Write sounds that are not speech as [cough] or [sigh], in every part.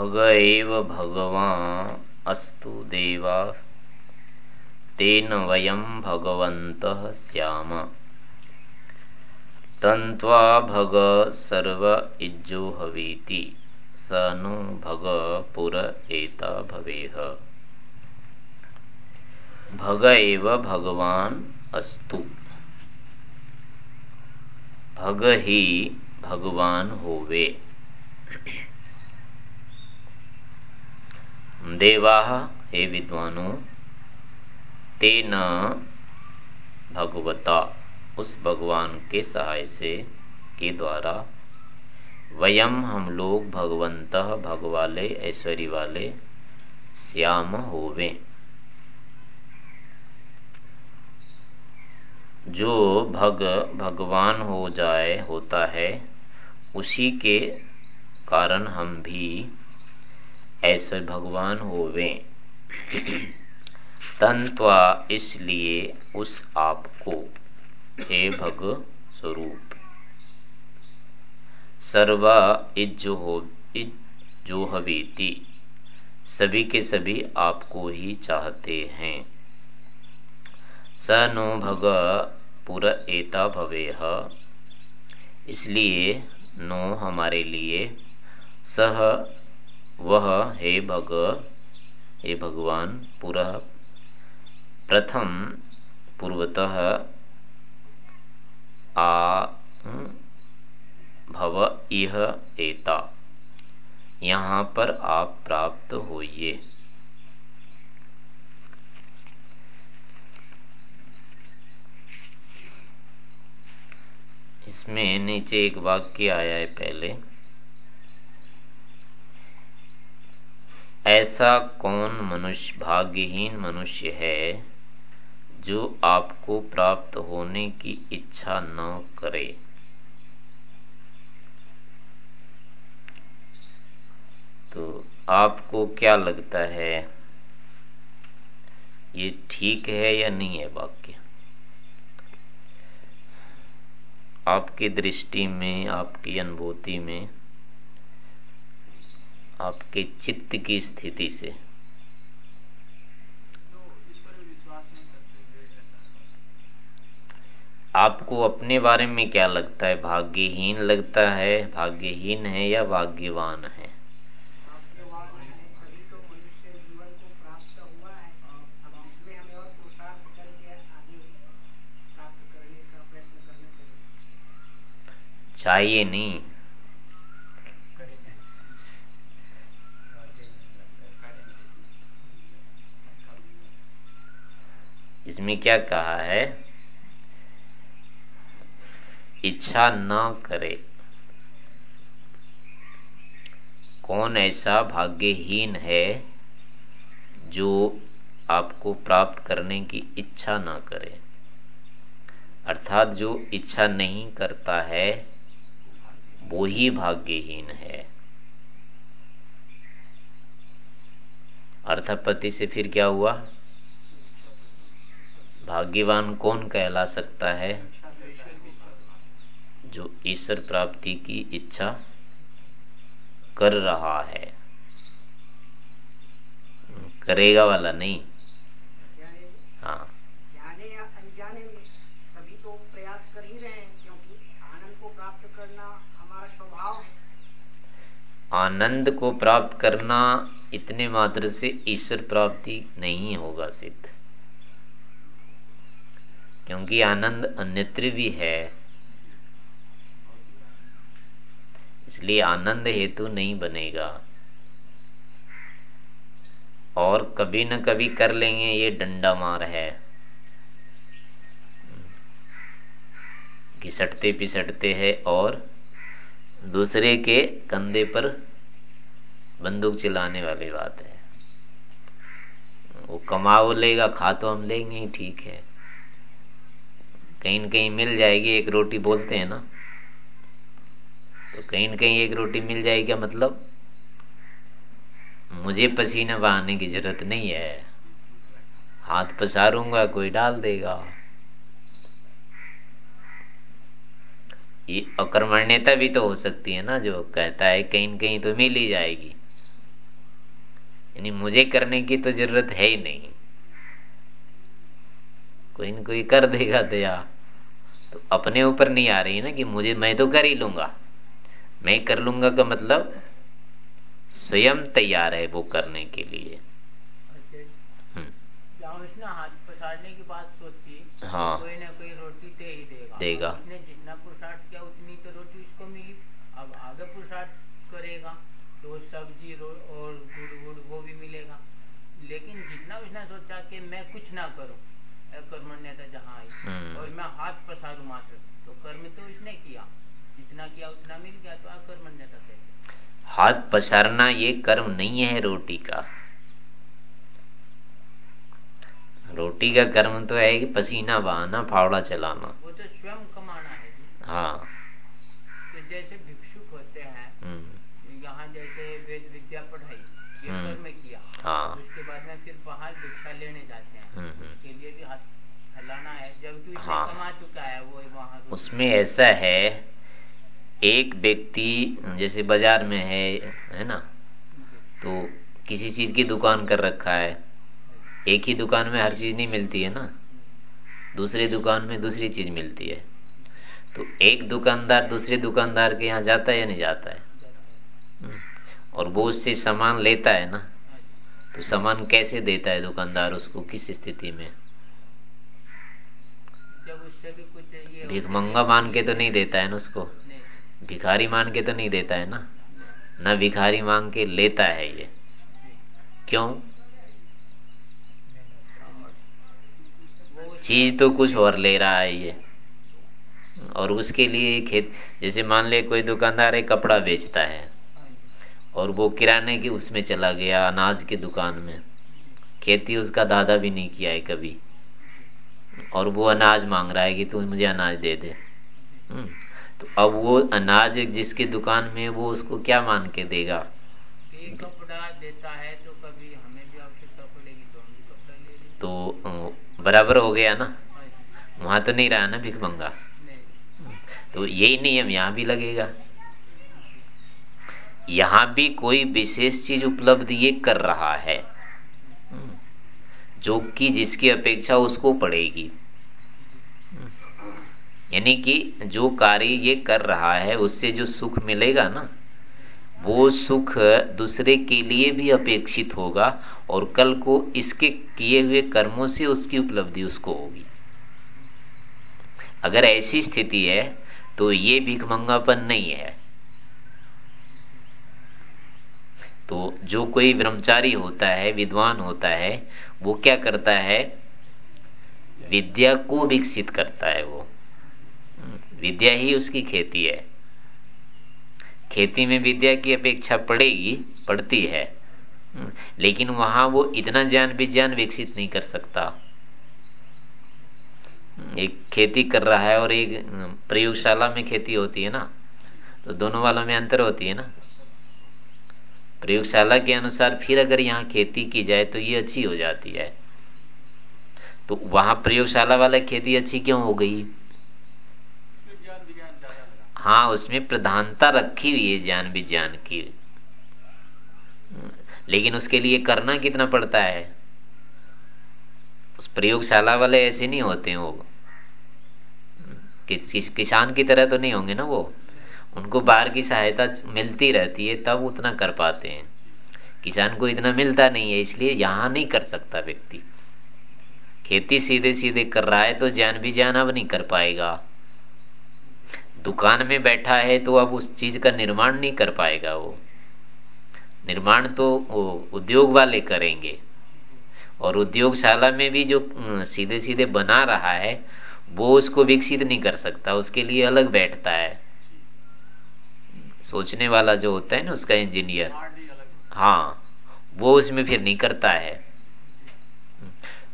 भग एव भगवान् अस्तु देवा। तेन वयं भगवन्तः स्याम। तन्त्वा भग सर्व इज्जो हवीति स नु भग पुर एता भवेह। भग एव भगवान अस्तु। भग ही भगवान होवे। देवा, हे विद्वानो, तेन भगवता उस भगवान के सहाय से के द्वारा वयम हम लोग भगवंत भगवाले ऐश्वर्य वाले श्याम होवे। जो भग, भगवान हो जाए, होता है, उसी के कारण हम भी ऐसे भगवान होवे। तंत्वा इसलिए उस आप को हे भग स्वरूप। सर्वा इज्जो हो जो हवीति, सभी के सभी आपको ही चाहते हैं। स नो भग पुर एता भवेह, इसलिए नो हमारे लिए, सह वह, हे भग, हे भगवान, पूरा, प्रथम पूर्वतः आ भव, इह, एता। यहाँ पर आप प्राप्त होइए। इसमें नीचे एक वाक्य आया है पहले। ऐसा कौन मनुष्य भाग्यहीन मनुष्य है जो आपको प्राप्त होने की इच्छा न करे? तो आपको क्या लगता है, ये ठीक है या नहीं है वाक्य? आपकी दृष्टि में, आपकी अनुभूति में आपके चित्त की स्थिति से। आपको अपने बारे में क्या लगता है? भाग्यहीन लगता है? भाग्यहीन है या भाग्यवान है? चाहिए नहीं। इसमें क्या कहा है? इच्छा ना करे। कौन ऐसा भाग्यहीन है जो आपको प्राप्त करने की इच्छा ना करे? अर्थात जो इच्छा नहीं करता है, वो ही भाग्यहीन है। अर्थपति से फिर क्या हुआ? भाग्यवान कौन कहला सकता है? जो ईश्वर प्राप्ति की इच्छा कर रहा है। करेगा वाला नहीं। हाँ। जाने या अनजाने में सभी तो प्रयास कर ही रहे हैं क्योंकि आनंद को प्राप्त करना हमारा स्वभाव है। आनंद को प्राप्त करना इतने मात्र से ईश्वर प्राप्ति नहीं होगा सिद्ध। क्योंकि आनंद अन्यत्र भी है। इसलिए आनंद हेतु नहीं बनेगा। और कभी न कभी कर लेंगे, ये डंडा मार है। घिसटते पिसटते हैं और दूसरे के कंधे पर बंदूक चलाने वाली बात है। वो कमाओ लेगा खा तो हम लेंगे ही ठीक है। कहीं न कहीं मिल जाएगी, एक रोटी बोलते हैं ना। तो कहीं न कहीं एक रोटी मिल जाएगी मतलब? मुझे पसीना बहाने की ज़रूरत नहीं है। हाथ पसारूँगा, कोई डाल देगा। ये अकर्मण्यता भी तो हो सकती है ना, जो कहता है कहीं न कहीं तो मिल ही जाएगी। यानी मुझे करने की तो ज़रूरत है ही नहीं। कोई न कोई कर देगा दया। तो अपने ऊपर नहीं आ रही ना कि मुझे मैं तो कर ही लूँगा। मैं कर लूँगा का मतलब स्वयं तैयार है वो करने के लिए। अच्छा। सोची? हाँ। कोई ना कोई रोटी दे ही देगा। देगा। जितना पुरुषार्थ किया उतनी तो रोटी उसको मिली। अब आगे पुरुषार्थ करेगा तो सब्ज़ी और गुड़ गुड़ वो भी मिलेगा। लेकिन जितना उसने सोचा कि मैं कुछ ना करूँ कर्मण्यता जहाँ आई। हम्म। और मैं हाथ पसारू मात्र तो कर्म तो उसने किया। जितना किया उतना मिल गया तो अकर्मण्यता कैसे? हाथ पसारना ये कर्म नहीं है रोटी का। रोटी का कर्म तो है कि पसीना बहाना फावड़ा चलाना। वो तो स्वयं कमाना है हाँ। तो जैसे भिक्षुक होते हैं हम्म। यहाँ जैसे वेद विद्या पढ़ाई ये हम्म। कर्म किया। हाँ। उसके बाद में फिर बाहर भिक्षा लेने जाते हैं। उसके लिए भी हाथ फैलाना है। जबकि हाँ। कमा चुका है वो वहाँ उसमें ऐसा है एक व्यक्ति जैसे बाज़ार में है है ना? तो किसी चीज़ की दुकान कर रखा है। एक ही दुकान में हर चीज़ नहीं मिलती है ना? दूसरी दुकान में दूसरी चीज़ मिलती है। तो एक दुकानदार दूसरे दुकानदार के यहाँ जाता है या नहीं जाता है? हम्म। और वो उससे सामान लेता है ना? तो सामान कैसे देता है दुकानदार उसको? किस स्थिति में? भिखमंगा मान के तो नहीं देता है ना उसको? भिखारी मान के तो नहीं देता है ना? न भिखारी मांग के लेता है ये। क्यों? चीज़ तो कुछ और ले रहा है ये। और उसके लिए खेत जैसे मान ले कोई दुकानदार है कपड़ा बेचता है। और वो किराने की उसमें चला गया अनाज की दुकान में। खेती उसका दादा भी नहीं किया है कभी। और वो अनाज मांग रहा है कि तू मुझे अनाज दे दे। हम्म, तो अब वो अनाज जिसकी दुकान में वो उसको क्या मान के देगा? कपड़ा देता है तो कभी हमें भी आवश्यकता पड़ेगी तो हम भी कपड़ा ले तो बराबर हो गया ना? वहाँ तो नहीं रहा ना भिख मंगा? तो यही नियम यहाँ भी लगेगा। यहाँ भी कोई विशेष चीज़ उपलब्ध ये कर रहा है। हम्म, जो कि जिसकी अपेक्षा उसको पड़ेगी। यानी कि जो कार्य ये कर रहा है उससे जो सुख मिलेगा ना वो सुख दूसरे के लिए भी अपेक्षित होगा और कल को इसके किए हुए कर्मों से उसकी उपलब्धि उसको होगी। अगर ऐसी स्थिति है तो ये भिखमंगापन नहीं है। तो जो कोई ब्रह्मचारी होता है, विद्वान होता है, वो क्या करता है? विद्या को विकसित करता है वो। विद्या ही उसकी खेती है। खेती में विद्या की अपेक्षा पड़ेगी, पड़ती है। लेकिन वहाँ वो इतना ज्ञान विज्ञान विकसित नहीं कर सकता। एक खेती कर रहा है और एक प्रयोगशाला में खेती होती है ना तो दोनों वालों में अंतर होती है ना? प्रयोगशाला के अनुसार फिर अगर यहाँ खेती की जाए तो ये अच्छी हो जाती है। तो वहाँ प्रयोगशाला वाला खेती अच्छी क्यों हो गई? हाँ उसमें प्रधानता रखी हुई है ज्ञान विज्ञान की। लेकिन उसके लिए करना कितना पड़ता है? उस प्रयोगशाला वाले ऐसे नहीं होते हैं वो। किसान की तरह तो नहीं होंगे ना वो? उनको बाहर की सहायता मिलती रहती है, तब उतना कर पाते हैं। किसान को इतना मिलता नहीं है, इसलिए यहाँ नहीं कर सकता व्यक्ति। खेती सीधे सीधे कर रहा है तो जान भी जान अब नहीं कर पाएगा। दुकान में बैठा है तो अब उस चीज़ का निर्माण नहीं कर पाएगा वो। निर्माण तो वो उद्योग वाले करेंगे। और उद्योगशाला में भी जो सीधे सीधे बना रहा है, वो उसको विकसित नहीं कर सकता, उसके लिए अलग बैठता है। सोचने वाला जो होता है ना उसका इंजीनियर हाँ वो उसमें फिर नहीं करता है।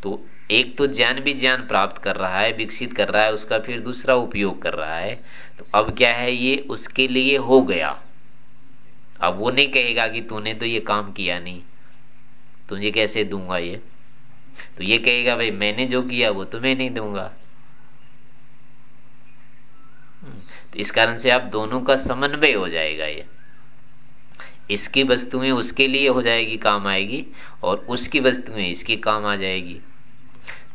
तो एक तो ज्ञान भी ज्ञान प्राप्त कर रहा है, विकसित कर रहा है, उसका फिर दूसरा उपयोग कर रहा है। तो अब क्या है, ये उसके लिए हो गया। अब वो नहीं कहेगा कि तूने तो ये काम किया नहीं। तुझे कैसे दूँगा ये? तो ये कहेगा, भाई, मैंने जो किया वो तुम्हें नहीं दूँगा। तो इस कारण से आप दोनों का समन्वय हो जाएगा ये। इसकी वस्तुएँ उसके लिए हो जाएगी, काम आएगी, और उसकी वस्तुएँ इसकी काम आ जाएगी।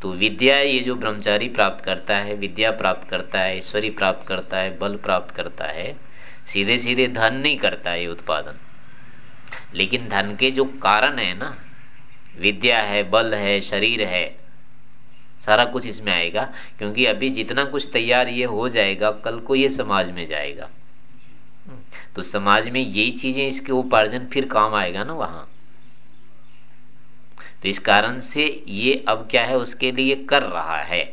तो विद्या ये जो ब्रह्मचारी प्राप्त करता है, विद्या प्राप्त करता है, ईश्वरी प्राप्त करता है, बल प्राप्त करता है सीधे सीधे धन नहीं करता है उत्पादन। लेकिन धन के जो कारण है ना, विद्या है, बल है, शरीर है सारा कुछ इसमें आएगा, क्योंकि अभी जितना कुछ तैयार ये हो जाएगा, कल को ये समाज में जाएगा। तो समाज में यही चीज़ें इसके उपार्जन फिर काम आएगा ना वहाँ। तो इस कारण से ये अब क्या है, उसके लिए कर रहा है।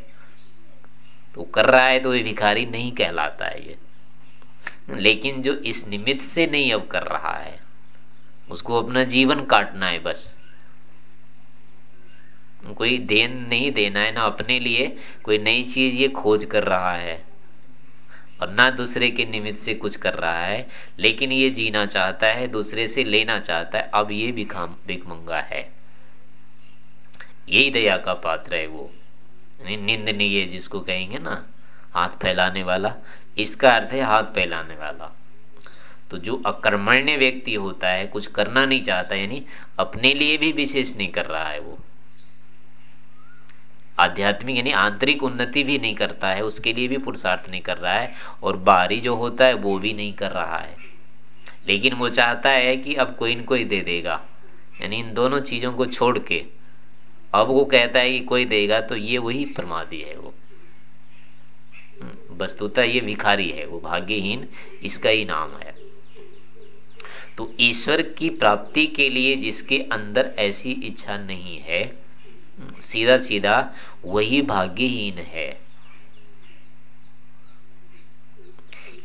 तो कर रहा है तो ये भिखारी नहीं कहलाता है ये। लेकिन जो इस निमित्त से नहीं अब कर रहा है, उसको अपना जीवन काटना है बस। कोई देन नहीं देना है ना अपने लिए, कोई नई चीज़ ये खोज कर रहा है और ना दूसरे के निमित्त से कुछ कर रहा है, लेकिन ये जीना चाहता है, दूसरे से लेना चाहता है, अब ये भिखाम भिखमंगा है। यही दया का पात्र है वो। निंदनीय जिसको कहेंगे ना, हाथ फैलाने वाला। इसका अर्थ है हाथ फैलाने वाला। तो जो अकर्मण्य व्यक्ति होता है, कुछ करना नहीं चाहता, यानी अपने लिए भी विशेष नहीं कर रहा है वो। आध्यात्मिक यानी आंतरिक उन्नति भी नहीं करता है उसके लिए भी पुरुषार्थ नहीं कर रहा है और बाहरी जो होता है वो भी नहीं कर रहा है। लेकिन वो चाहता है कि अब कोई न कोई दे देगा यानी इन दोनों चीज़ों को छोड़ के अब वो कहता है कि कोई देगा तो ये वही प्रमादी है वो। हम्म, वस्तुता ये भिखारी है वो भाग्यहीन इसका ही नाम है। तो ईश्वर की प्राप्ति के लिए जिसके अंदर ऐसी इच्छा नहीं है सीधा सीधा वही भाग्यहीन है।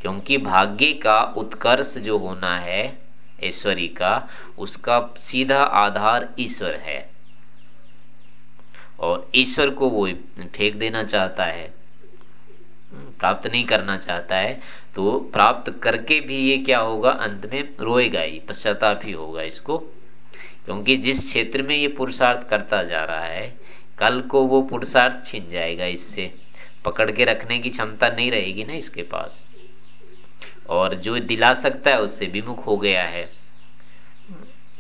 क्योंकि भाग्य का उत्कर्ष जो होना है, ऐश्वरी का, उसका सीधा आधार ईश्वर है। और ईश्वर को वो फेंक देना चाहता है, प्राप्त नहीं करना चाहता है तो प्राप्त करके भी ये क्या होगा, अंत में रोएगा ही, पश्चाताप ही होगा इसको। क्योंकि जिस क्षेत्र में ये पुरुषार्थ करता जा रहा है, कल को वो पुरुषार्थ छिन जाएगा इससे। पकड़ के रखने की क्षमता नहीं रहेगी ना इसके पास। और जो दिला सकता है उससे विमुख हो गया है।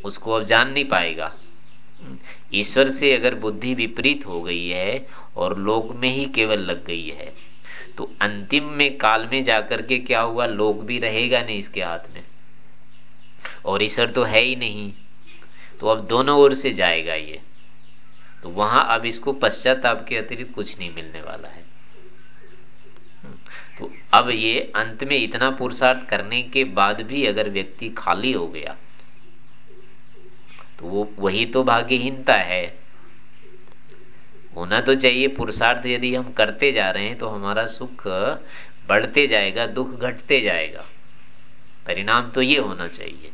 उसको अब जान नहीं पाएगा। ईश्वर से अगर बुद्धि विपरीत हो गई है और लोक में ही केवल लग गई है तो अंतिम में काल में जाकर के क्या हुआ? लोक भी रहेगा नहीं इसके हाथ में। और ईश्वर तो है ही नहीं। तो अब दोनों ओर से जाएगा ये। तो वहाँ अब इसको पश्चाताप के अतिरिक्त कुछ नहीं मिलने वाला है। तो अब ये अंत में इतना पुरुषार्थ करने के बाद भी अगर व्यक्ति खाली हो गया तो वो वही तो भाग्यहीनता है। होना तो चाहिए पुरुषार्थ यदि हम करते जा रहे हैं तो हमारा सुख बढ़ते जाएगा, दुख घटते जाएगा। परिणाम तो ये होना चाहिए।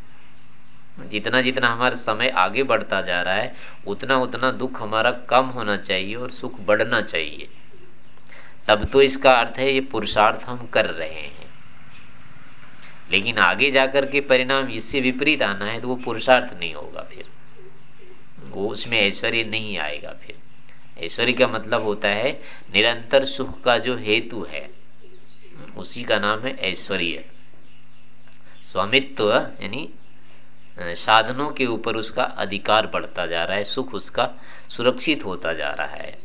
जितना जितना हमारा समय आगे बढ़ता जा रहा है, उतना उतना दुख हमारा कम होना चाहिए और सुख बढ़ना चाहिए। तब तो इसका अर्थ है ये पुरुषार्थ हम कर रहे हैं। लेकिन आगे जाकर के परिणाम इससे विपरीत आना है तो वो पुरुषार्थ नहीं होगा फिर। वो उसमें ऐश्वर्य नहीं आएगा फिर। ऐश्वर्य का मतलब होता है निरंतर सुख का जो हेतु है, उसी का नाम है ऐश्वर्य। स्वामित्व, यानी साधनों के ऊपर उसका अधिकार बढ़ता जा रहा है, सुख उसका सुरक्षित होता जा रहा है।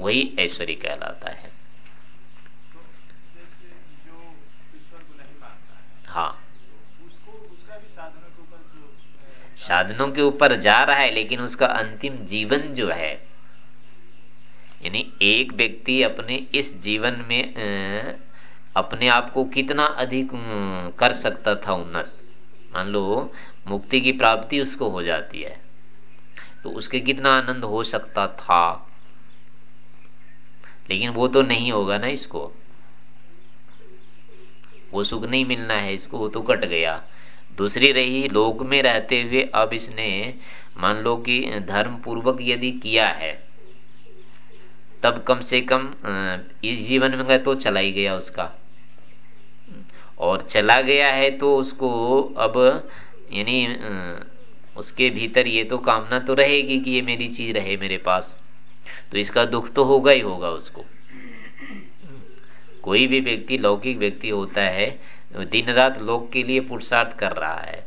वही ऐश्वर्य कहलाता है। हाँ। साधनों के ऊपर जा रहा है, लेकिन उसका अंतिम जीवन जो है, यानी एक व्यक्ति अपने इस जीवन में अपने आप को कितना अधिक कर सकता था उन्नत? मान लो, मुक्ति की प्राप्ति उसको हो जाती है। तो उसके कितना आनंद हो सकता था? लेकिन वो तो नहीं होगा ना इसको। वो सुख नहीं मिलना है इसको, वो तो कट गया। दूसरी रही, लोक में रहते हुए अब इसने, मान लो कि धर्म पूर्वक यदि किया है, तब कम से कम इस जीवन में तो चला ही गया उसका। और चला गया है तो उसको अब, यानी उसके भीतर ये तो कामना तो रहेगी कि ये मेरी चीज़ रहे मेरे पास। तो इसका दुख तो होगा ही होगा उसको। कोई भी व्यक्ति, लौकिक व्यक्ति होता है दिन रात लोक के लिए पुरुषार्थ कर रहा है।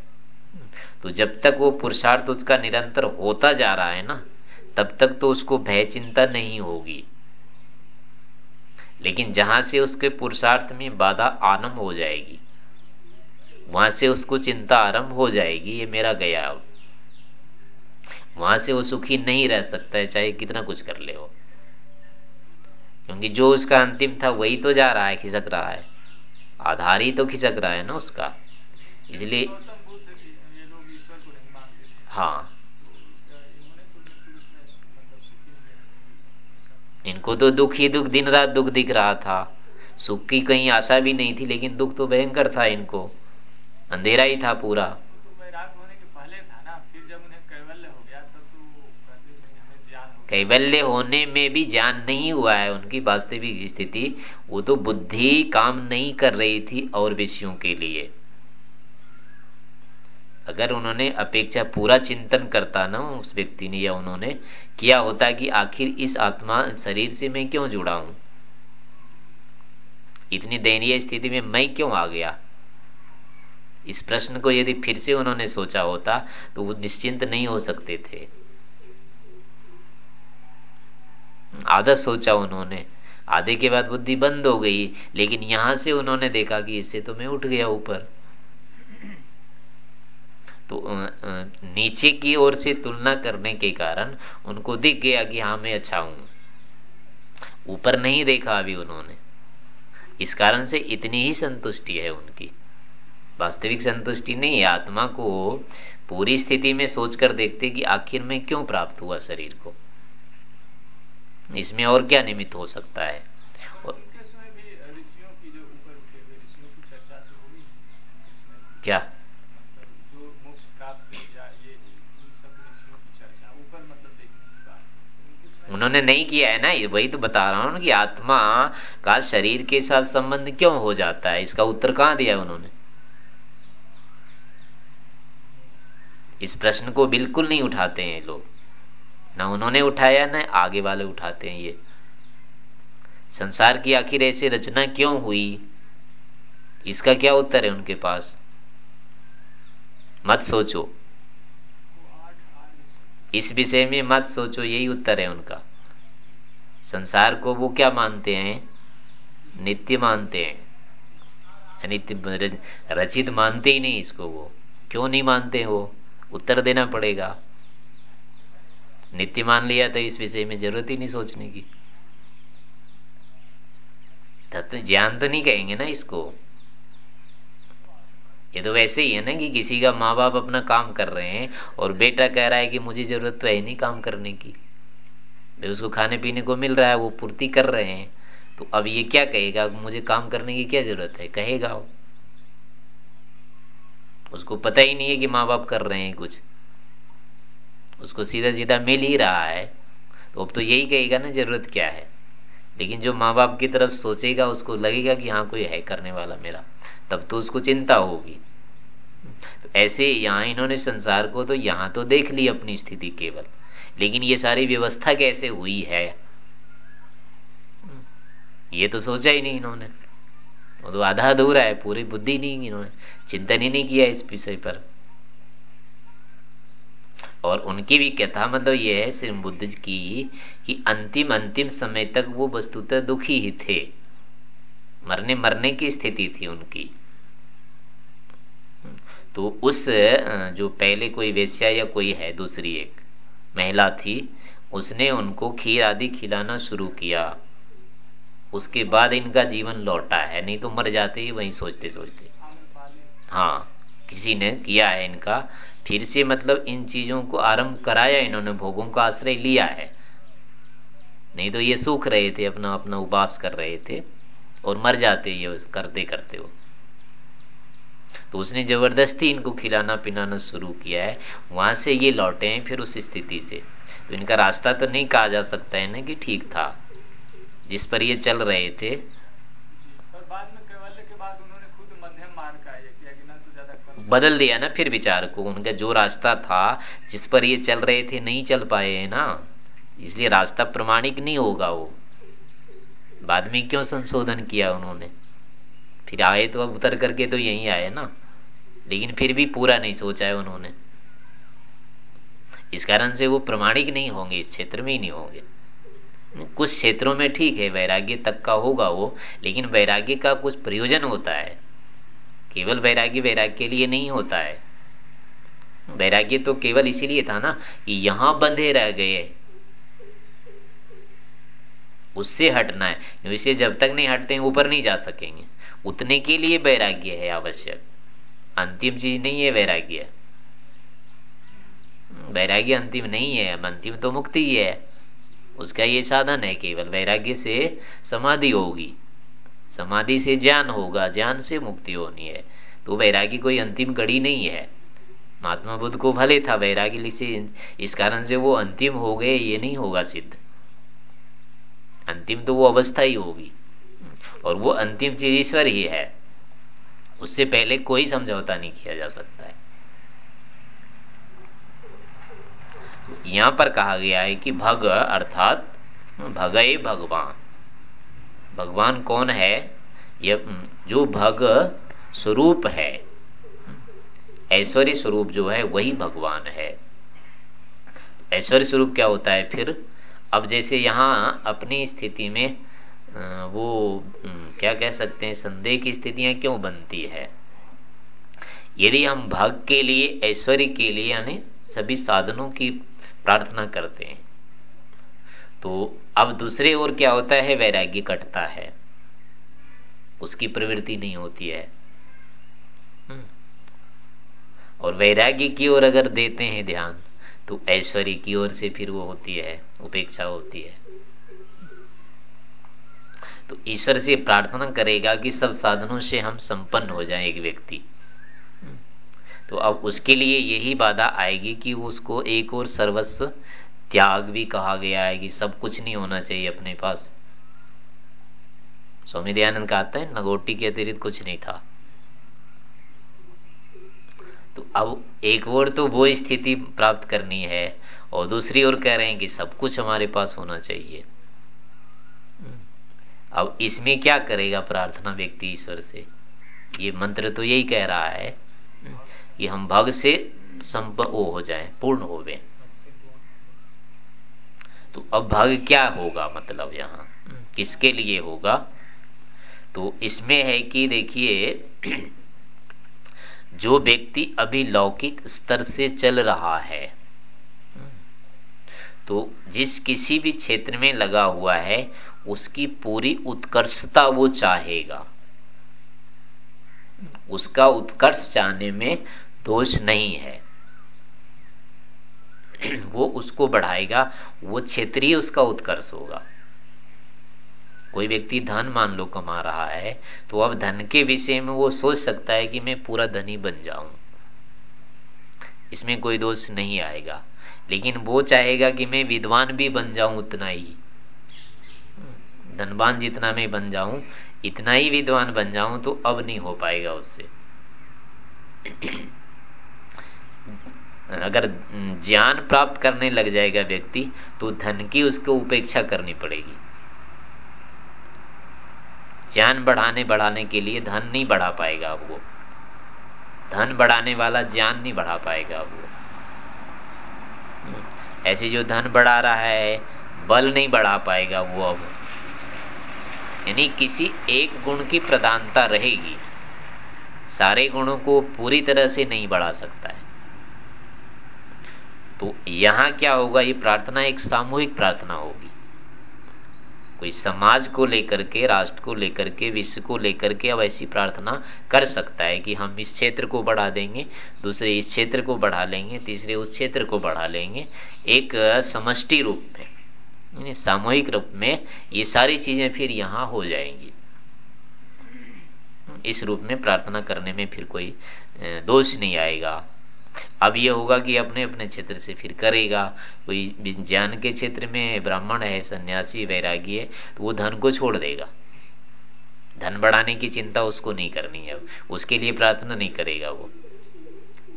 तो जब तक वो पुरुषार्थ उसका निरंतर होता जा रहा है ना, तब तक तो उसको भय चिंता नहीं होगी। लेकिन जहाँ से उसके पुरुषार्थ में बाधा आरंभ हो जाएगी, वहाँ से उसको चिंता आरंभ हो जाएगी, ये मेरा गया अब वहाँ से वो सुखी नहीं रह सकता है, चाहे कितना कुछ कर ले वो क्योंकि जो उसका अंतिम था, वही तो जा रहा है, खिसक रहा है। आधार ही तो खिसक रहा है ना उसका। इसलिए हाँ। इनको तो दुख ही दुख, दिन रात दुख दिख रहा था। सुख की कहीं आशा भी नहीं थी, लेकिन दुख तो भयंकर था इनको। अंधेरा ही था पूरा। कैवल्य होने में भी ज्ञान नहीं हुआ है, उनकी वास्तविक स्थिति। वो तो बुद्धि काम नहीं कर रही थी और विषयों के लिए। अगर उन्होंने अपेक्षा पूरा चिंतन करता ना उस व्यक्ति ने या उन्होंने किया होता कि आखिर इस आत्मा शरीर से मैं क्यों जुड़ा हूँ? इतनी दयनीय स्थिति में मैं क्यों आ गया? इस प्रश्न को यदि फिर से उन्होंने सोचा होता तो वो निश्चिंत नहीं हो सकते थे। आदत सोचा उन्होंने। आधे के बाद बुद्धि बंद हो गई, लेकिन यहाँ से उन्होंने देखा कि इससे तो मैं उठ गया ऊपर। तो नीचे की ओर से तुलना करने के कारण उनको दिख गया कि हाँ मैं अच्छा हूँ। ऊपर नहीं देखा अभी उन्होंने। इस कारण से इतनी ही संतुष्टि है उनकी। वास्तविक संतुष्टि नहीं है आत्मा को पूरी स्थिति में सोचकर देखते कि आखिर में क्यों प्राप्त हुआ शरीर को। इसमें और क्या निमित्त हो सकता है? और क्या? उन्होंने नहीं किया है ना? वही तो बता रहा हूँ कि आत्मा का शरीर के साथ संबंध क्यों हो जाता है? इसका उत्तर कहाँ दिया उन्होंने? इस प्रश्न को बिल्कुल नहीं उठाते हैं लोग। ना उन्होंने उठाया, ना आगे वाले उठाते हैं ये। संसार की आखिर ऐसी रचना क्यों हुई? इसका क्या उत्तर है उनके पास? मत सोचो। इस विषय में मत सोचो, यही उत्तर है उनका। संसार को वो क्या मानते हैं? नित्य मानते हैं। नित्य रचित मानते ही नहीं इसको वो। क्यों नहीं मानते वो? उत्तर देना पड़ेगा। नित्य मान लिया तो इस विषय में ज़रूरत ही नहीं सोचने की। तत्व ज्ञान तो नहीं कहेंगे ना इसको। ये तो वैसे ही है ना कि किसी का माँ बाप अपना काम कर रहे हैं और बेटा कह रहा है कि मुझे ज़रूरत तो है नहीं काम करने की। उसको खाने पीने को मिल रहा है, वो पूर्ति कर रहे हैं। तो अब ये क्या कहेगा? मुझे काम करने की क्या ज़रूरत है? कहेगा वो। उसको पता ही नहीं है कि माँ बाप कर रहे हैं कुछ। उसको सीधा सीधा मिल ही रहा है। तो अब तो यही कहेगा ना, ज़रूरत क्या है? लेकिन जो माँ बाप की तरफ़ सोचेगा, उसको लगेगा कि हाँ कोई है करने वाला मेरा। तब तो उसको चिंता होगी। तो ऐसे यहाँ इन्होंने संसार को तो यहाँ तो देख ली अपनी स्थिति केवल। लेकिन ये सारी व्यवस्था कैसे हुई है? ये तो सोचा ही नहीं इन्होंने। वो तो आधा अधूरा है, पूरी बुद्धि नहीं इन्होंने, चिंतन ही नहीं किया इस विषय पर। और उनकी भी कथा मतलब यह है श्री बुद्ध की कि अंतिम अंतिम समय तक वो वस्तुतः दुखी ही थे। मरने मरने की स्थिति थी उनकी। तो उस जो पहले कोई वेश्या या कोई है, दूसरी एक महिला थी, उसने उनको खीर आदि खिलाना शुरू किया। उसके बाद इनका जीवन लौटा है, नहीं तो मर जाते ही वहीं सोचते सोचते हाँ किसी ने किया है इनका। फिर से मतलब इन चीज़ों को आरंभ कराया, इन्होंने भोगों का आश्रय लिया है। नहीं तो ये सूख रहे थे अपना अपना उपास कर रहे थे, और मर जाते ये करते करते वो। तो उसने ज़बरदस्ती इनको खिलाना पिलाना शुरू किया है। वहाँ से ये लौटे हैं फिर उस स्थिति से। तो इनका रास्ता तो नहीं कहा जा सकता है ना कि ठीक था। जिस पर ये चल रहे थे। बदल दिया ना फिर विचार को। उनका जो रास्ता था जिस पर ये चल रहे थे नहीं चल पाए है ना। इसलिए रास्ता प्रमाणिक नहीं होगा वो। बाद में क्यों संशोधन किया उन्होंने? फिर आए तो अब उतर करके तो यही आए ना। लेकिन फिर भी पूरा नहीं सोचा है उन्होंने। इस कारण से वो प्रमाणिक नहीं होंगे, इस क्षेत्र में ही नहीं होंगे। कुछ क्षेत्रों में ठीक है, वैराग्य तक का होगा वो, लेकिन वैराग्य का कुछ प्रयोजन होता है। केवल वैराग्य वैराग्य के लिए नहीं होता है। वैराग्य तो केवल इसीलिए था ना कि यहाँ बंधे रह गए। उससे हटना है इसे जब तक नहीं हटते ऊपर नहीं जा सकेंगे। उतने के लिए वैराग्य है आवश्यक। अंतिम चीज़ नहीं है वैराग्य। वैराग्य अंतिम नहीं है अंतिम तो मुक्ति ही है। उसका ये साधन है, केवल वैराग्य से समाधि होगी। समाधि से ज्ञान होगा, ज्ञान से मुक्ति होनी है। तो वैराग्य कोई अंतिम कड़ी नहीं है। महात्मा बुद्ध को भले था वैराग्य से इस कारण से वो अंतिम हो गए, ये नहीं होगा सिद्ध। अंतिम तो वो अवस्था ही होगी। और वो अंतिम चीज़ ईश्वर ही है। उससे पहले कोई समझौता नहीं किया जा सकता है। यहाँ पर कहा गया है कि भग अर्थात भगय भगवान। भगवान कौन है? यह जो भग स्वरूप है। ऐश्वर्य स्वरूप जो है, वही भगवान है। ऐश्वर्य स्वरूप क्या होता है फिर? अब जैसे यहाँ अपनी स्थिति में वो क्या कह सकते हैं, संदेह की स्थितियाँ क्यों बनती है? यदि हम भग के लिए, ऐश्वर्य के लिए, यानी सभी साधनों की प्रार्थना करते हैं तो अब दूसरे ओर क्या होता है? वैराग्य कटता है। उसकी प्रवृत्ति नहीं होती है। हम्म। और वैराग्य की ओर अगर देते हैं ध्यान तो ऐश्वर्य की ओर से फिर वो होती है, उपेक्षा होती है। तो ईश्वर से प्रार्थना करेगा कि सब साधनों से हम संपन्न हो जाए एक व्यक्ति। तो अब उसके लिए यही बाधा आएगी कि उसको एक और सर्वस्व त्याग भी कहा गया है कि सब कुछ नहीं होना चाहिए अपने पास। स्वामी दयानंद कहते हैं, नगोटी के अतिरिक्त कुछ नहीं था। तो अब एक और तो वो स्थिति प्राप्त करनी है और दूसरी ओर कह रहे हैं कि सब कुछ हमारे पास होना चाहिए। अब इसमें क्या करेगा प्रार्थना व्यक्ति ईश्वर से? ये मंत्र तो यही कह रहा है कि हम भग से संप हो जाए, पूर्ण हो गए। तो अब भग क्या होगा मतलब यहाँ? किसके लिए होगा? तो इसमें है कि देखिए, [clears throat] जो व्यक्ति अभी लौकिक स्तर से चल रहा है तो जिस किसी भी क्षेत्र में लगा हुआ है उसकी पूरी उत्कर्षता वो चाहेगा। उसका उत्कर्ष चाहने में दोष नहीं है। [clears throat] वो उसको बढ़ाएगा, वो क्षेत्रीय उसका उत्कर्ष होगा। कोई व्यक्ति धन मान लो कमा रहा है तो अब धन के विषय में वो सोच सकता है कि मैं पूरा धनी बन जाऊँ। इसमें कोई दोष नहीं आएगा। लेकिन वो चाहेगा कि मैं विद्वान भी बन जाऊँ उतना ही। धनवान जितना मैं बन जाऊँ, इतना ही विद्वान बन जाऊँ तो अब नहीं हो पाएगा उससे। अगर ज्ञान प्राप्त करने लग जाएगा व्यक्ति तो धन की उसको उपेक्षा करनी पड़ेगी। ज्ञान बढ़ाने बढ़ाने के लिए धन नहीं बढ़ा पाएगा वो। धन बढ़ाने वाला ज्ञान नहीं बढ़ा पाएगा वो। ऐसे जो धन बढ़ा रहा है, बल नहीं बढ़ा पाएगा वो अब। यानी किसी एक गुण की प्रधानता रहेगी। सारे गुणों को पूरी तरह से नहीं बढ़ा सकता है। तो यहाँ क्या होगा? ये प्रार्थना एक सामूहिक प्रार्थना होगी। कोई समाज को लेकर के, राष्ट्र को लेकर के, विश्व को लेकर के अब ऐसी प्रार्थना कर सकता है कि हम इस क्षेत्र को बढ़ा देंगे, दूसरे इस क्षेत्र को बढ़ा लेंगे, तीसरे उस क्षेत्र को बढ़ा लेंगे, एक समष्टि रूप में। सामूहिक रूप में ये सारी चीज़ें फिर यहाँ हो जाएँगी। इस रूप में प्रार्थना करने में फिर कोई दोष नहीं आएगा। अब ये होगा कि अपने अपने क्षेत्र से फिर करेगा। कोई ज्ञान के क्षेत्र में ब्राह्मण है, सन्यासी, वैरागी है तो वो धन को छोड़ देगा। धन बढ़ाने की चिंता उसको नहीं करनी है। उसके लिए प्रार्थना नहीं करेगा वो।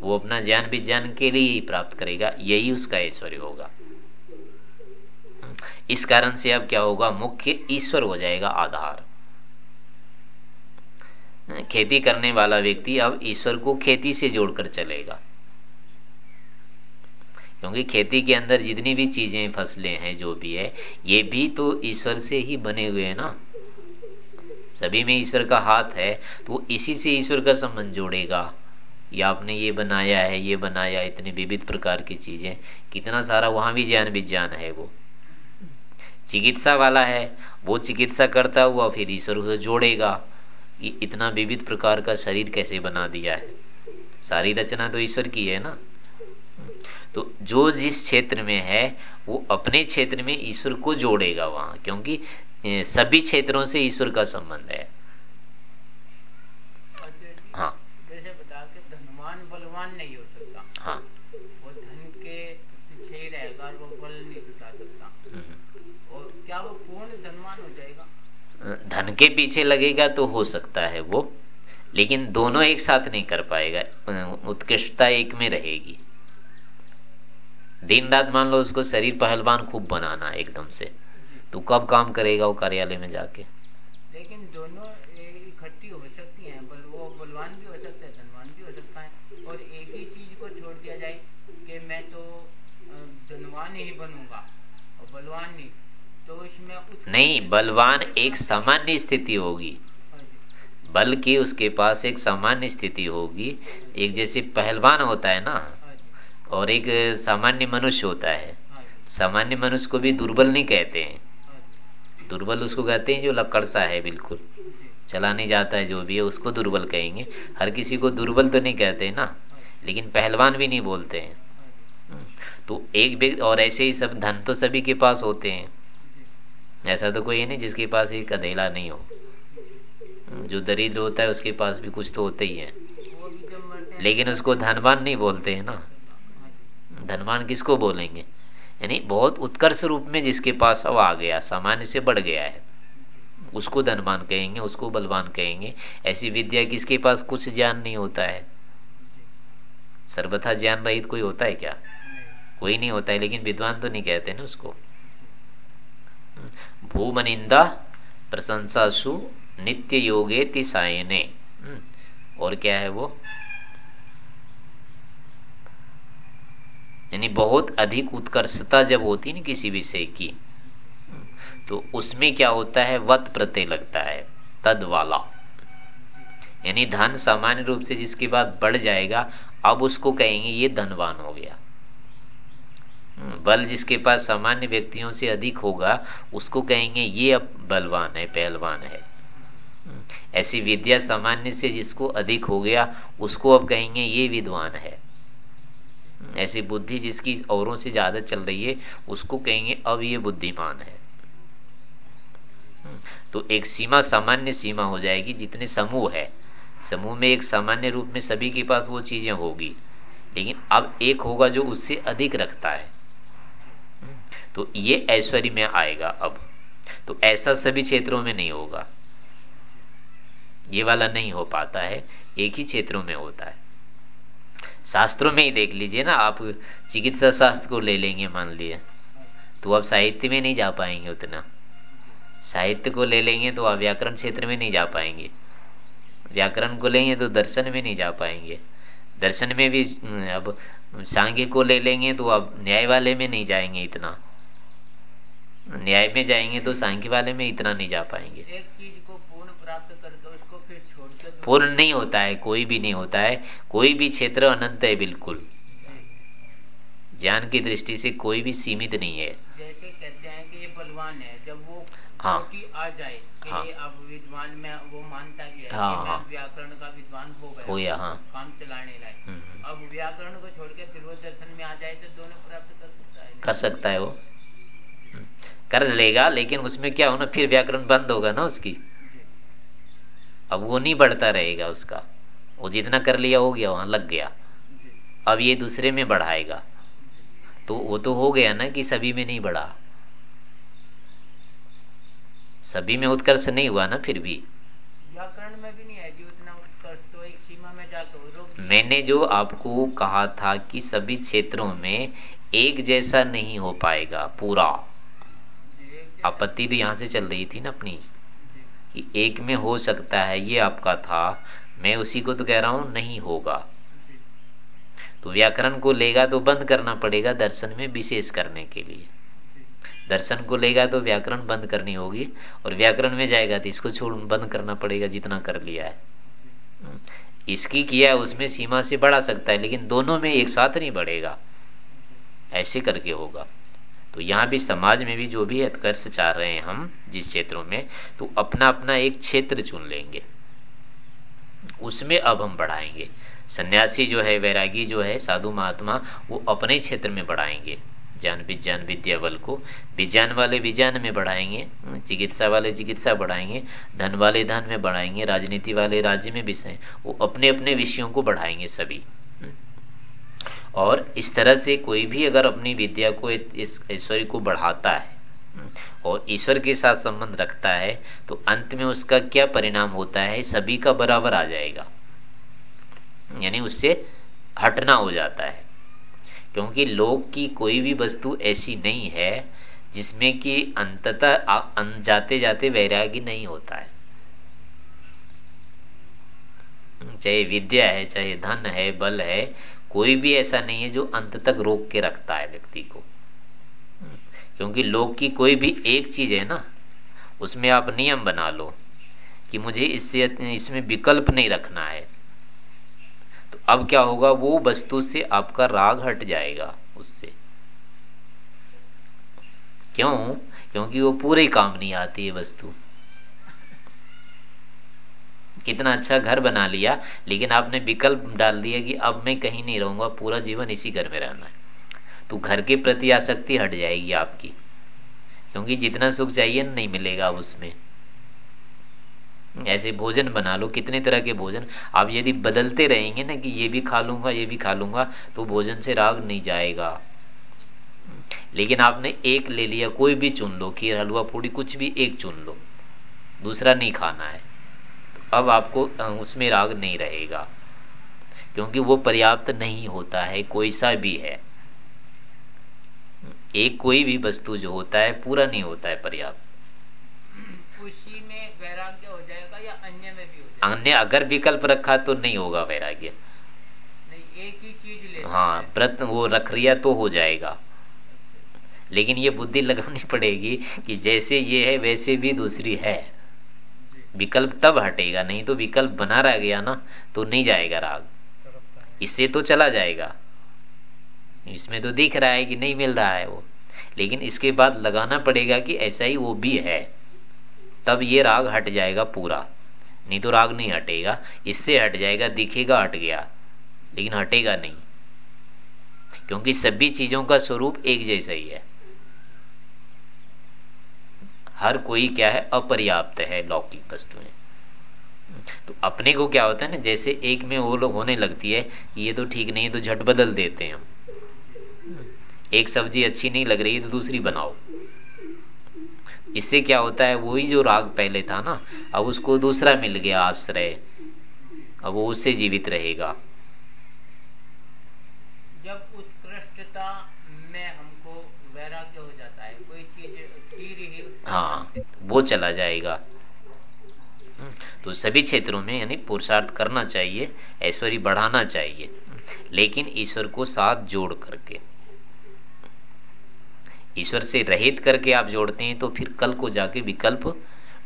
वो अपना ज्ञान विज्ञान के लिए ही प्राप्त करेगा। यही उसका ऐश्वर्य होगा। इस कारण से अब क्या होगा? मुख्य ईश्वर हो जाएगा आधार। खेती करने वाला व्यक्ति अब ईश्वर को खेती से जोड़कर चलेगा। क्योंकि खेती के अंदर जितनी भी चीज़ें फ़सलें हैं, जो भी है, ये भी तो ईश्वर से ही बने हुए हैं ना। सभी में ईश्वर का हाथ है तो इसी से ईश्वर का संबंध जोड़ेगा। या आपने ये बनाया है, ये बनाया, इतनी विविध प्रकार की चीज़ें, कितना सारा वहाँ भी ज्ञान विज्ञान है वो। चिकित्सा वाला है वो चिकित्सा करता हुआ फिर ईश्वर को जोड़ेगा। कि इतना विविध प्रकार का शरीर कैसे बना दिया है? सारी रचना तो ईश्वर की है ना? तो जो जिस क्षेत्र में है वो अपने क्षेत्र में ईश्वर को जोड़ेगा वहाँ क्योंकि सभी क्षेत्रों से ईश्वर का संबंध है। हाँ। जैसे बता के धनवान बलवान नहीं हो सकता हाँ वो धन के पीछे ही रहेगा वो बल नहीं जुटा सकता हम्म। और क्या वो पूर्ण धनवान हो जाएगा धन के पीछे लगेगा तो हो सकता है वो, लेकिन दोनों एक साथ नहीं कर पाएगा, उत्कृष्टता एक में रहेगी। दिन रात मान लो उसको शरीर पहलवान खूब बनाना एकदम से। तो कब काम करेगा वो कार्यालय में जाके? लेकिन दोनों इकट्ठी हो सकती हैं, बल, वो बलवान भी हो सकता है, धनवान भी हो सकता है। और एक ही चीज़ को छोड़ दिया जाए कि मैं तो धनवान ही बनूँगा और बलवान नहीं नहीं बलवान एक सामान्य स्थिति होगी। हाँ बल की उसके पास एक सामान्य स्थिति होगी। एक जैसे पहलवान होता है ना और एक सामान्य मनुष्य होता है। सामान्य मनुष्य को भी दुर्बल नहीं कहते हैं। दुर्बल उसको कहते हैं जो लकड़ सा है बिल्कुल। चला नहीं जाता है जो भी है उसको दुर्बल कहेंगे। हर किसी को दुर्बल तो नहीं कहते ना लेकिन पहलवान भी नहीं बोलते हैं। हम्म, तो एक और ऐसे ही सब धन तो सभी के पास होते हैं। ऐसा तो कोई है नहीं जिसके पास एक अधेला नहीं हो। जो दरिद्र होता है, उसके पास भी कुछ तो होते ही है। लेकिन उसको धनवान नहीं बोलते हैं ना। धनवान किसको बोलेंगे? यानी बहुत उत्कर्ष रूप में जिसके पास अब आ गया, सामान्य से बढ़ गया है। उसको धनवान कहेंगे, उसको बलवान कहेंगे। ऐसी विद्या किसके पास कुछ ज्ञान नहीं होता है? सर्वथा ज्ञान रहित कोई होता है क्या? कोई नहीं होता है, लेकिन विद्वान तो नहीं कहते ना उसको। भूमनिंदा प्रशंसा सु नित्य योगे तिसायने हम्म, और क्या है वो? यानी बहुत अधिक उत्कर्षता जब होती ना किसी विषय की तो उसमें क्या होता है? वत प्रत्यय लगता है तद वाला। यानी धन सामान्य रूप से जिसके बाद बढ़ जाएगा अब उसको कहेंगे ये धनवान हो गया। बल जिसके पास सामान्य व्यक्तियों से अधिक होगा, उसको कहेंगे, ये अब बलवान है, पहलवान है। ऐसी विद्या सामान्य से जिसको अधिक हो गया, उसको अब कहेंगे, ये विद्वान है। ऐसी बुद्धि जिसकी औरों से ज़्यादा चल रही है, उसको कहेंगे, अब ये बुद्धिमान है। तो एक सीमा सामान्य सीमा हो जाएगी, जितने समूह है। समूह में एक सामान्य रूप में सभी के पास वो चीज़ें होगी, लेकिन अब एक होगा जो उससे अधिक रखता है। तो ये ऐश्वर्य में आएगा अब। तो ऐसा सभी क्षेत्रों में नहीं होगा। ये वाला नहीं हो पाता है, एक ही क्षेत्रों में होता है। शास्त्रों में ही देख लीजिए ना, आप चिकित्सा शास्त्र को ले लेंगे, मान लिया तो आप साहित्य में नहीं जा पाएँगे उतना। साहित्य को ले लेंगे तो आप व्याकरण क्षेत्र में नहीं जा पाएँगे। व्याकरण को लेंगे तो दर्शन में नहीं जा पाएँगे। दर्शन में भी, अब सांघ्य को ले लेंगे तो आप न्याय वाले में नहीं जाएँगे इतना। न्याय में जाएँगे तो सांख्य वाले में इतना नहीं जा पाएँगे। एक चीज़ को पूर्ण प्राप्त कर दो उसको फिर छोड़ पूर्ण नहीं होता है कोई भी नहीं होता है कोई भी क्षेत्र अनंत है बिल्कुल। ज्ञान की दृष्टि से कोई भी सीमित नहीं है। जैसे कहते हैं कि ये बलवान है जब वो हाँ। आ जाए हाँ। अब विद्वान में वो मानता भी है हाँ, हाँ, व्याकरण का विद्वान हो गया हो गया हाँ। काम चलाने लायक। हम्म, हम्म। अब व्याकरण को छोड़ के फिर वो दर्शन में आ जाए तो दोनों प्राप्त कर सकता है। कर सकता है वो। कर लेगा लेकिन उसमें क्या होना फिर व्याकरण बंद होगा ना उसकी? अब वो नहीं बढ़ता रहेगा उसका। वो जितना कर लिया हो गया वहाँ लग गया। अब ये दूसरे में बढ़ाएगा। तो वो तो हो गया ना कि सभी में नहीं बढ़ा। सभी में उत्कर्ष नहीं हुआ ना फिर भी। व्याकरण में भी नहीं है उतना उत्कर्ष तो एक सीमा में जाकर मैंने जो आपको कहा था कि सभी क्षेत्रों में एक जैसा नहीं हो पाएगा पूरा। आपत्ति तो यहाँ से चल रही थी ना अपनी? कि एक में हो सकता है ये आपका था, मैं उसी को तो कह रहा हूँ, नहीं होगा। तो व्याकरण को लेगा तो बंद करना पड़ेगा दर्शन में विशेष करने के लिए। दर्शन को लेगा तो व्याकरण बंद करनी होगी, और व्याकरण में जाएगा तो इसको छोड़ बंद करना पड़ेगा जितना कर लिया है। हम्म। इसकी किया उसमें सीमा से बढ़ा सकता है, लेकिन दोनों में एक साथ नहीं बढ़ेगा। ऐसे करके होगा। तो यहाँ भी समाज में भी जो भी उत्कर्ष चाह रहे हैं हम जिस क्षेत्रों में तो अपना अपना एक क्षेत्र चुन लेंगे। उसमें अब हम बढ़ाएँगे। सन्यासी जो है, वैरागी जो है, साधु महात्मा, वो अपने क्षेत्र में बढ़ाएँगे। ज्ञान विज्ञान विद्या बल को। विज्ञान वाले विज्ञान में बढ़ाएँगे, चिकित्सा वाले चिकित्सा बढ़ाएँगे, धन वाले धन में बढ़ाएँगे, राजनीति वाले राज्य में विषय वो अपने अपने विषयों को बढ़ाएँगे सभी। और इस तरह से कोई भी अगर अपनी विद्या को इस ऐश्वर्य को बढ़ाता है और ईश्वर के साथ संबंध रखता है तो अंत में उसका क्या परिणाम होता है? सभी का बराबर आ जाएगा। यानी उससे हटना हो जाता है। क्योंकि लोक की कोई भी वस्तु ऐसी नहीं है, जिसमें कि अंततः जाते जाते वैरागी नहीं होता है। चाहे विद्या है, चाहे धन है, बल है कोई भी ऐसा नहीं है जो अंत तक रोक के रखता है व्यक्ति को। क्योंकि लोग की कोई भी एक चीज़ है ना, उसमें आप नियम बना लो कि मुझे इससे, इसमें विकल्प नहीं रखना है। तो अब क्या होगा, वो वस्तु से आपका राग हट जाएगा उससे। क्यों? क्योंकि वो पूरे काम नहीं आती है वस्तु। कितना अच्छा घर बना लिया, लेकिन आपने विकल्प डाल दिया कि अब मैं कहीं नहीं रहूँगा, पूरा जीवन इसी घर में रहना है। तो घर के प्रति आसक्ति हट जाएगी आपकी, क्योंकि जितना सुख चाहिए नहीं मिलेगा उसमें। ऐसे भोजन बना लो, कितने तरह के भोजन। आप यदि बदलते रहेंगे ना कि ये भी खा लूँगा, ये भी खा लूँगा तो भोजन से राग नहीं जाएगा। लेकिन आपने एक ले लिया, कोई भी चुन लो, खीर, हलवा, पूड़ी, कुछ भी एक चुन लो। दूसरा नहीं खाना है। अब आपको उसमें राग नहीं रहेगा। क्योंकि वो पर्याप्त नहीं होता है कोई सा भी है। एक कोई भी वस्तु जो होता है पूरा नहीं होता है पर्याप्त। उसी में वैराग्य हो जाएगा या अन्य में भी हो जाएगा? अन्य अगर विकल्प रखा तो नहीं होगा वैराग्य। नहीं एक ही चीज़ ले हाँ। व्रत वो रख रिया तो हो जाएगा। लेकिन ये बुद्धि लगानी [laughs] पड़ेगी कि जैसे ये है वैसे भी दूसरी है। विकल्प तब हटेगा, नहीं तो विकल्प बना रह गया ना तो नहीं जाएगा राग। इससे तो चला जाएगा। इसमें तो दिख रहा है कि नहीं मिल रहा है वो। लेकिन इसके बाद लगाना पड़ेगा कि ऐसा ही वो भी है। तब ये राग हट जाएगा पूरा। नहीं तो राग नहीं हटेगा। इससे हट जाएगा, दिखेगा, हट गया। लेकिन हटेगा नहीं। क्योंकि सभी चीज़ों का स्वरूप एक जैसा ही है। हर कोई क्या है? अपर्याप्त है लौकिक वस्तुएँ। तो अपने को क्या होता है ना, जैसे एक में वो लोग होने लगती है, ये तो ठीक नहीं तो झट बदल देते हैं हम। एक सब्ज़ी अच्छी नहीं लग रही तो दूसरी बनाओ। इससे क्या होता है, वही जो राग पहले था ना, अब उसको दूसरा मिल गया आश्रय। अब वो उससे जीवित रहेगा। जब उत्कृष्टता में हमको वैराग्य हो जाता है कोई चीज़ हाँ वो चला जाएगा। तो सभी क्षेत्रों में, यानी पुरुषार्थ करना चाहिए, ऐश्वर्य बढ़ाना चाहिए, लेकिन ईश्वर को साथ जोड़ करके। ईश्वर से रहित करके आप जोड़ते हैं तो फिर कल को जाके विकल्प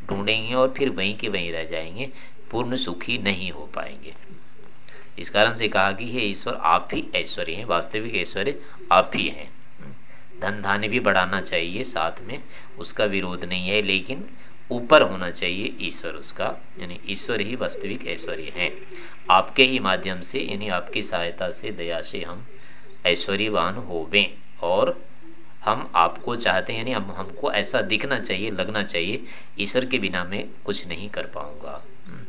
ढूंढेंगे और फिर वहीं के वहीं रह जाएँगे, पूर्ण सुखी नहीं हो पाएँगे। इस कारण से कहा कि हे ईश्वर, आप ही ऐश्वर्य हैं, वास्तविक ऐश्वर्य आप ही हैं। धन धान्य भी बढ़ाना चाहिए, साथ में उसका विरोध नहीं है, लेकिन ऊपर होना चाहिए ईश्वर उसका, यानी ईश्वर ही वास्तविक ऐश्वर्य है। आपके ही माध्यम से, यानी आपकी सहायता से, दया से हम ऐश्वर्यवान होवें, और हम आपको चाहते हैं, यानी हम, हमको ऐसा दिखना चाहिए, लगना चाहिए, ईश्वर के बिना मैं कुछ नहीं कर पाऊँगा। हम्म।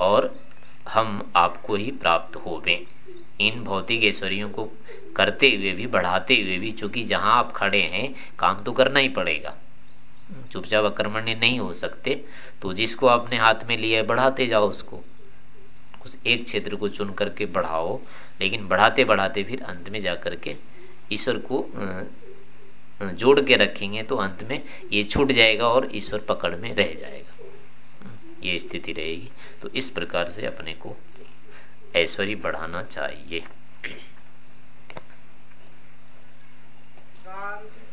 और हम आपको ही प्राप्त होवें। इन भौतिक ऐश्वर्यों को करते हुए भी, बढ़ाते हुए भी, चूँकि जहाँ आप खड़े हैं, काम तो करना ही पड़ेगा। चुपचाप अक्रमण्य नहीं हो सकते। तो जिसको आपने हाथ में लिया है, बढ़ाते जाओ उसको। उस एक क्षेत्र को चुन करके बढ़ाओ, लेकिन बढ़ाते बढ़ाते फिर अंत में जाकर के ईश्वर को जोड़ के रखेंगे तो अंत में ये छूट जाएगा और ईश्वर पकड़ में रह जाएगा। ये स्थिति रहेगी। तो इस प्रकार से अपने को ऐश्वर्य बढ़ाना चाहिए। Um,